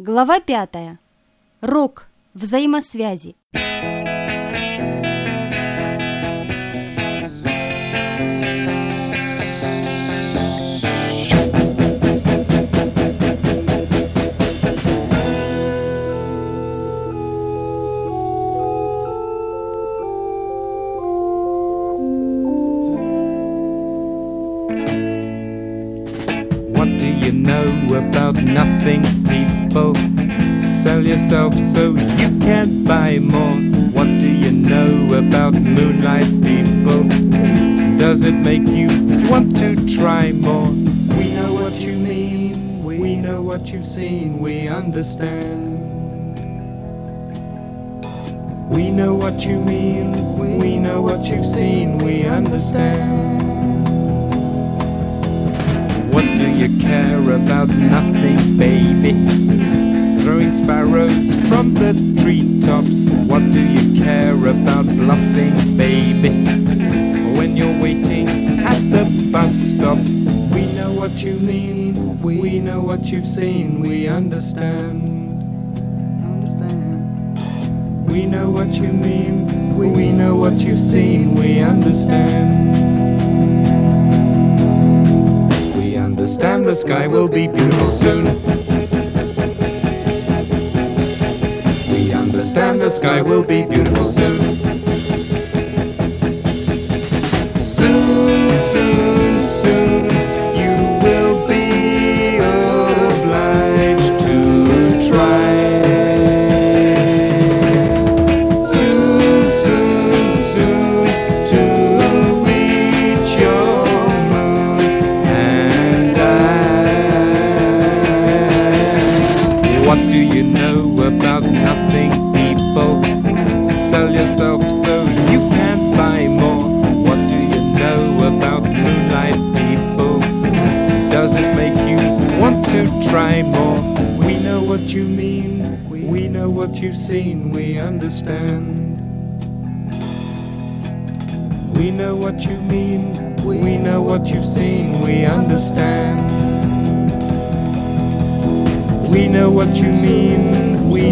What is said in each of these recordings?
Глава пятая. Рок. Взаимосвязи. About nothing, people? Sell yourself so you can buy more. What do you know about moonlight, people? Does it make you want to try more? We know what you mean, we know what you've seen, we understand. We know what you mean, we know what you've seen, we understand. You care about nothing, baby? Throwing sparrows from the treetops. What do you care about bluffing, baby? When you're waiting at the bus stop, we know what you mean, we know what you've seen, we understand. Understand. We know what you mean, we know what you've seen, we understand. Understand the sky will be beautiful soon. We understand the sky will be beautiful soon. Soon, try more? We know what you mean, we know what you've seen, we understand. We know what you mean, we know what you've seen, we understand. We know what you mean, we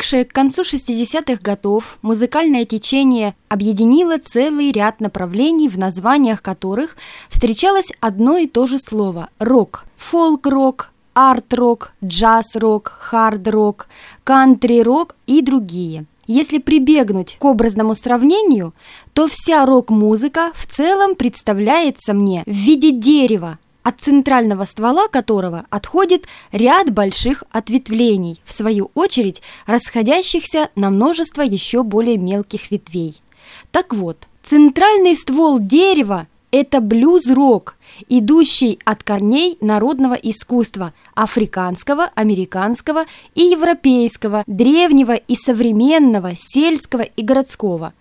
Возникшее к концу 60-х годов музыкальное течение объединило целый ряд направлений, в названиях которых встречалось одно и то же слово – рок. Фолк-рок, арт-рок, джаз-рок, хард-рок, кантри-рок и другие. Если прибегнуть к образному сравнению, то вся рок-музыка в целом представляется мне в виде дерева, от центрального ствола которого отходит ряд больших ответвлений, в свою очередь расходящихся на множество еще более мелких ветвей. Так вот, центральный ствол дерева – это блюз-рок, идущий от корней народного искусства – африканского, американского и европейского, древнего и современного, сельского и городского –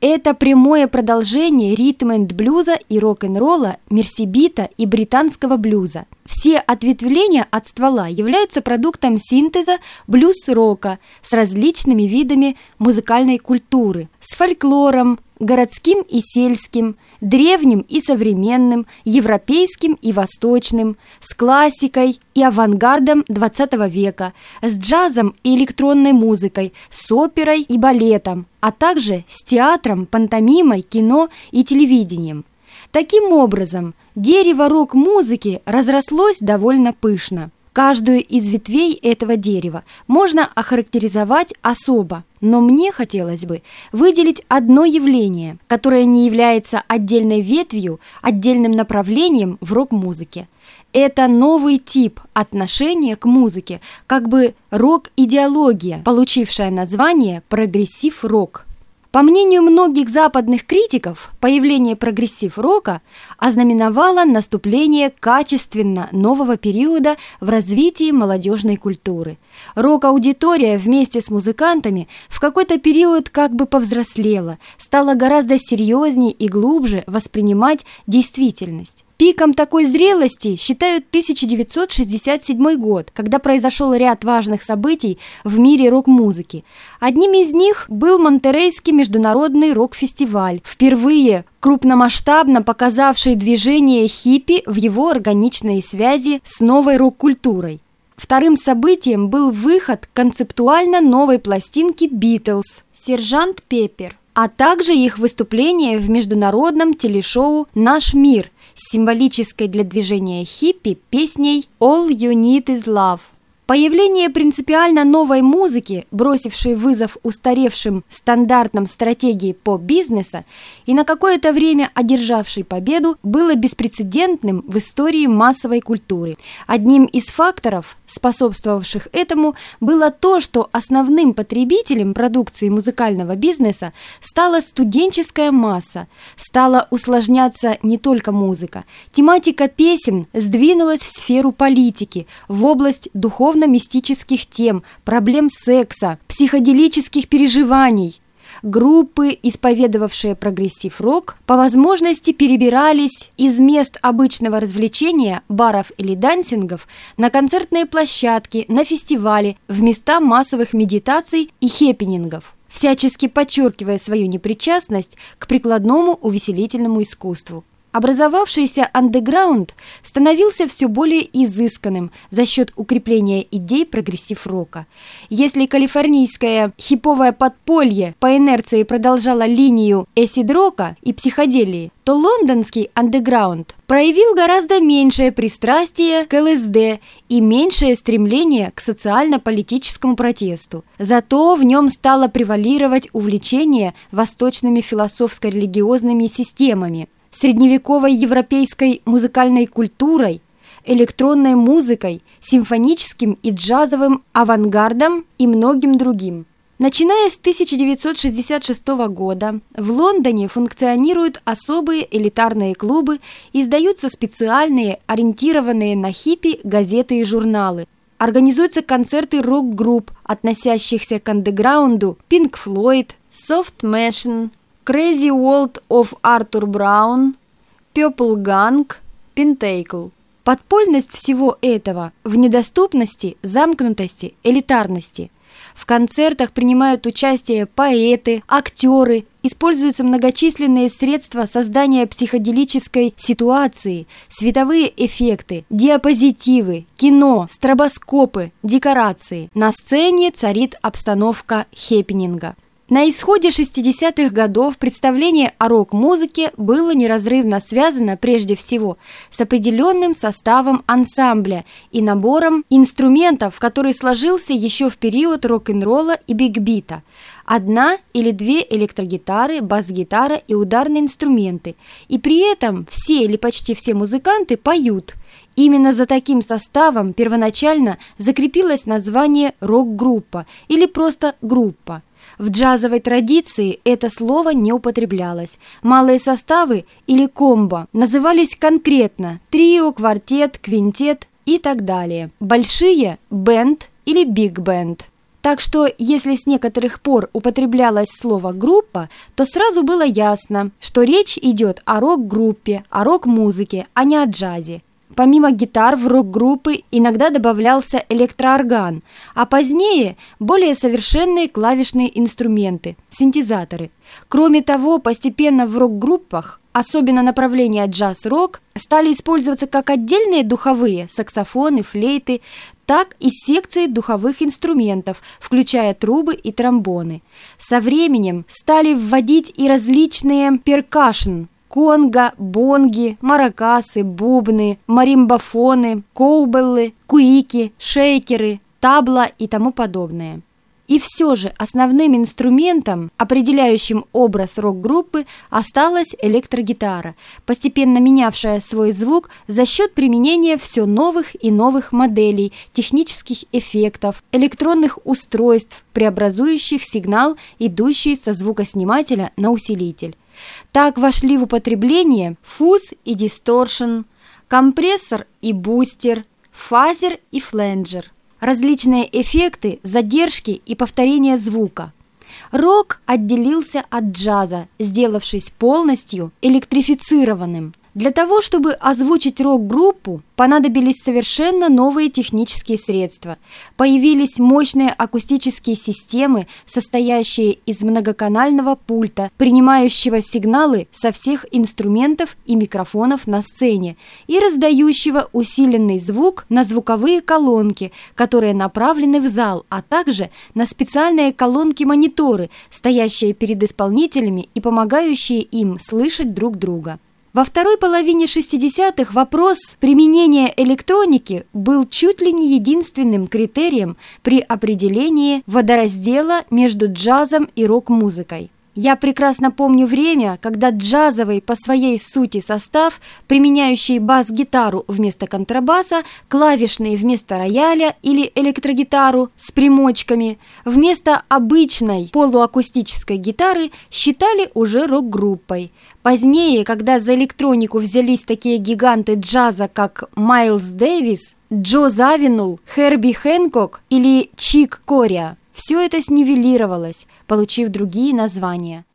это прямое продолжение ритм-энд-блюза и рок-н-ролла, мерсибита и британского блюза. Все ответвления от ствола являются продуктом синтеза блюз-рока с различными видами музыкальной культуры, с фольклором, городским и сельским, древним и современным, европейским и восточным, с классикой и авангардом XX века, с джазом и электронной музыкой, с оперой и балетом, а также с театром, пантомимой, кино и телевидением. Таким образом, дерево рок-музыки разрослось довольно пышно. Каждую из ветвей этого дерева можно охарактеризовать особо, но мне хотелось бы выделить одно явление, которое не является отдельной ветвью, отдельным направлением в рок-музыке. Это новый тип отношения к музыке, как бы рок-идеология, получившая название прогрессив-рок. По мнению многих западных критиков, появление прогрессив-рока ознаменовало наступление качественно нового периода в развитии молодежной культуры. Рок-аудитория вместе с музыкантами в какой-то период как бы повзрослела, стала гораздо серьезнее и глубже воспринимать действительность. Пиком такой зрелости считают 1967 год, когда произошел ряд важных событий в мире рок-музыки. Одним из них был Монтерейский международный рок-фестиваль, впервые крупномасштабно показавший движение хиппи в его органичной связи с новой рок-культурой. Вторым событием был выход концептуально новой пластинки «Битлз» «Сержант Пеппер», а также их выступление в международном телешоу «Наш мир», с символической для движения хиппи песней «All You Need Is Love». Появление принципиально новой музыки, бросившей вызов устаревшим стандартным стратегии по-бизнеса и на какое-то время одержавшей победу, было беспрецедентным в истории массовой культуры. Одним из факторов, способствовавших этому, было то, что основным потребителем продукции музыкального бизнеса стала студенческая масса, стала усложняться не только музыка. Тематика песен сдвинулась в сферу политики, в область духовного духовно-мистических тем, проблем секса, психоделических переживаний. Группы, исповедовавшие прогрессив-рок, по возможности перебирались из мест обычного развлечения, баров или дансингов, на концертные площадки, на фестивали, в места массовых медитаций и хеппинингов всячески подчеркивая свою непричастность к прикладному увеселительному искусству. Образовавшийся андеграунд становился все более изысканным за счет укрепления идей прогрессив-рока. Если калифорнийское хиповое подполье по инерции продолжало линию acid-рока и психоделии, то лондонский андеграунд проявил гораздо меньшее пристрастие к ЛСД и меньшее стремление к социально-политическому протесту. Зато в нем стало превалировать увлечение восточными философско-религиозными системами – средневековой европейской музыкальной культурой, электронной музыкой, симфоническим и джазовым авангардом и многим другим. Начиная с 1966 года в Лондоне функционируют особые элитарные клубы, издаются специальные, ориентированные на хиппи газеты и журналы. Организуются концерты рок-групп, относящихся к андеграунду Pink Floyd, Soft Machine, Crazy World of Arthur Brown, Purple Gang, Pentacle. Подпольность всего этого в недоступности, замкнутости, элитарности. В концертах принимают участие поэты, актеры, используются многочисленные средства создания психоделической ситуации, световые эффекты, диапозитивы, кино, стробоскопы, декорации. На сцене царит обстановка хеппининга. На исходе 60-х годов представление о рок-музыке было неразрывно связано прежде всего с определенным составом ансамбля и набором инструментов, который сложился еще в период рок-н-ролла и биг-бита. Одна или две электрогитары, бас-гитара и ударные инструменты. И при этом все или почти все музыканты поют. Именно за таким составом первоначально закрепилось название рок-группа или просто группа. В джазовой традиции это слово не употреблялось. Малые составы или комбо назывались конкретно трио, квартет, квинтет и так далее. Большие – бенд или биг-бенд. Так что, если с некоторых пор употреблялось слово «группа», то сразу было ясно, что речь идет о рок-группе, о рок-музыке, а не о джазе. Помимо гитар в рок-группы иногда добавлялся электроорган, а позднее более совершенные клавишные инструменты – синтезаторы. Кроме того, постепенно в рок-группах, особенно направления джаз-рок, стали использоваться как отдельные духовые – саксофоны, флейты, так и секции духовых инструментов, включая трубы и тромбоны. Со временем стали вводить и различные перкашн – конго, бонги, маракасы, бубны, маримбафоны, коубеллы, куики, шейкеры, табла и тому подобное. И все же основным инструментом, определяющим образ рок-группы, осталась электрогитара, постепенно менявшая свой звук за счет применения все новых и новых моделей, технических эффектов, электронных устройств, преобразующих сигнал, идущий со звукоснимателя на усилитель. Так вошли в употребление фуз и дисторшн, компрессор и бустер, фазер и фленджер различные эффекты, задержки и повторения звука. Рок отделился от джаза, сделавшись полностью электрифицированным – для того, чтобы озвучить рок-группу, понадобились совершенно новые технические средства. Появились мощные акустические системы, состоящие из многоканального пульта, принимающего сигналы со всех инструментов и микрофонов на сцене, и раздающего усиленный звук на звуковые колонки, которые направлены в зал, а также на специальные колонки-мониторы, стоящие перед исполнителями и помогающие им слышать друг друга. Во второй половине 60-х вопрос применения электроники был чуть ли не единственным критерием при определении водораздела между джазом и рок-музыкой. Я прекрасно помню время, когда джазовый по своей сути состав, применяющий бас-гитару вместо контрабаса, клавишные вместо рояля или электрогитару с примочками, вместо обычной полуакустической гитары считали уже рок-группой. Позднее, когда за электронику взялись такие гиганты джаза, как Майлз Дэвис, Джо Завинул, Херби Хэнкок или Чик Кориа, все это снивелировалось, получив другие названия.